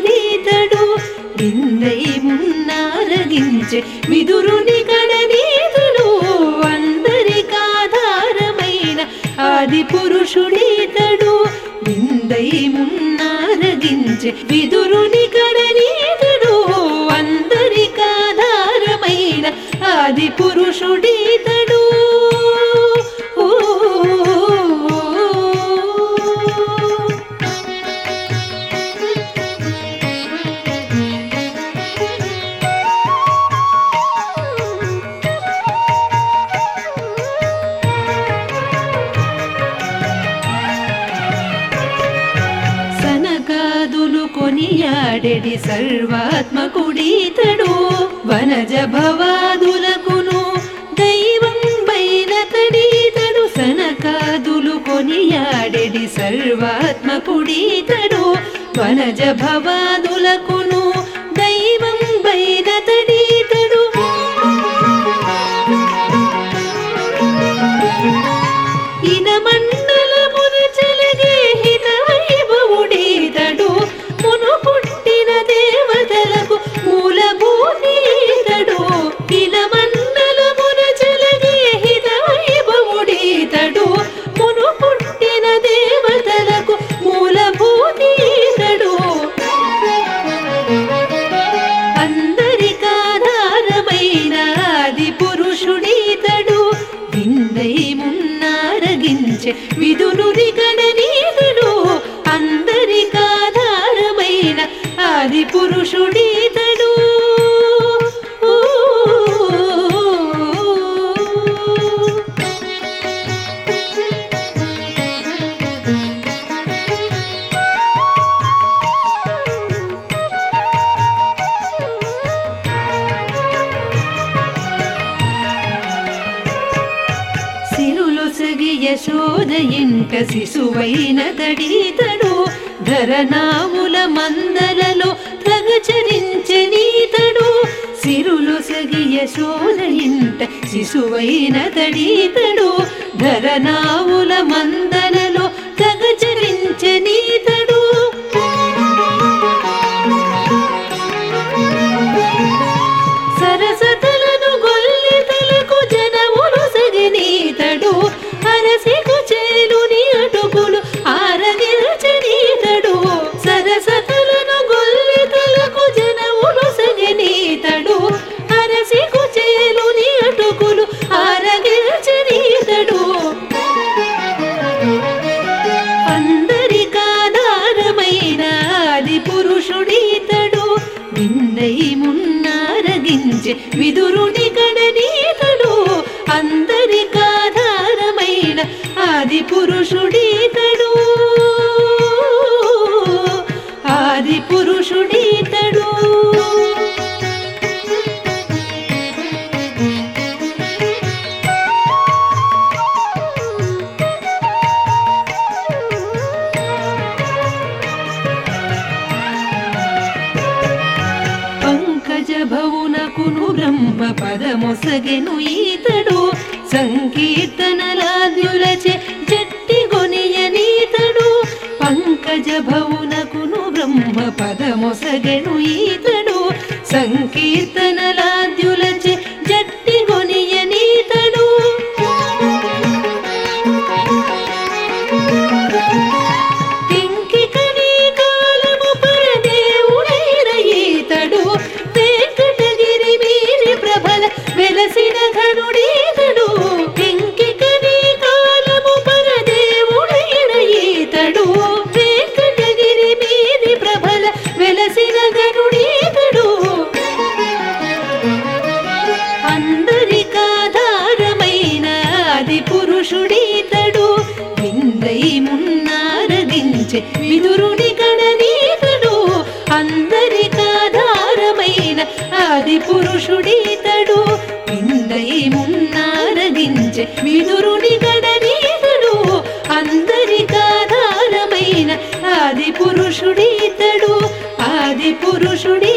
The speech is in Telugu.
దుర్యోధనుడేతడు నిన్నై మున్నారగించే విదురుని కడనీతులు అందరికాధారమైన ఆది పురుషుడేతడు నిన్నై మున్నారగించే విదురుని కడనీతుడు అందరికాధారమైన ఆది పురుషుడేతడు కొనియాడెడి సర్వాత్మకుడీతడు వనజ భవాదులకును దైవం బైనతడీతడు సనకాదులు కొనియాడెడి సర్వాత్మకుడీతడు వనజ భవాదు ఆది పురుషుడీతడు ఓ సిరులొసగి యశోద ఇంట శిశువైన తడీతడు ధరనాముల మందలలో తగచరించనీతడు సిరులొసగి యశోద ఇంట శిశువైన తడీతడు ధరనాముల మందలలో తగచరించనీతడు సరసతలను గొల్లితలకు జనములు సగనీతడు అరసి మున్నారగించే విదురుని గణనీతడు అందరికాధారమైన ఆది పురుషుడీతడు ఆది పురుషుడీతడు భవునకును బ్రహ్మ పదమొసగెను ఈతడు. సంకీర్తనలాద్యులచే జట్టి గొనియనీతడు. పంకజ భవునకును బ్రహ్మ పదమొసగెను ఈతడు. సంకీర్తనల విదురుడీతడు. విందై మున్నారదించే విదురుడి గణనీతడు. అందరికాధారమైన ఆది పురుషుడీతడు విందై మున్నారదించే విదురుడి గణనీతడు. అందరికాధారమైన ఆది పురుషుడీతడు ఆది పురుషుడీతడు ఆది పురుషుడీ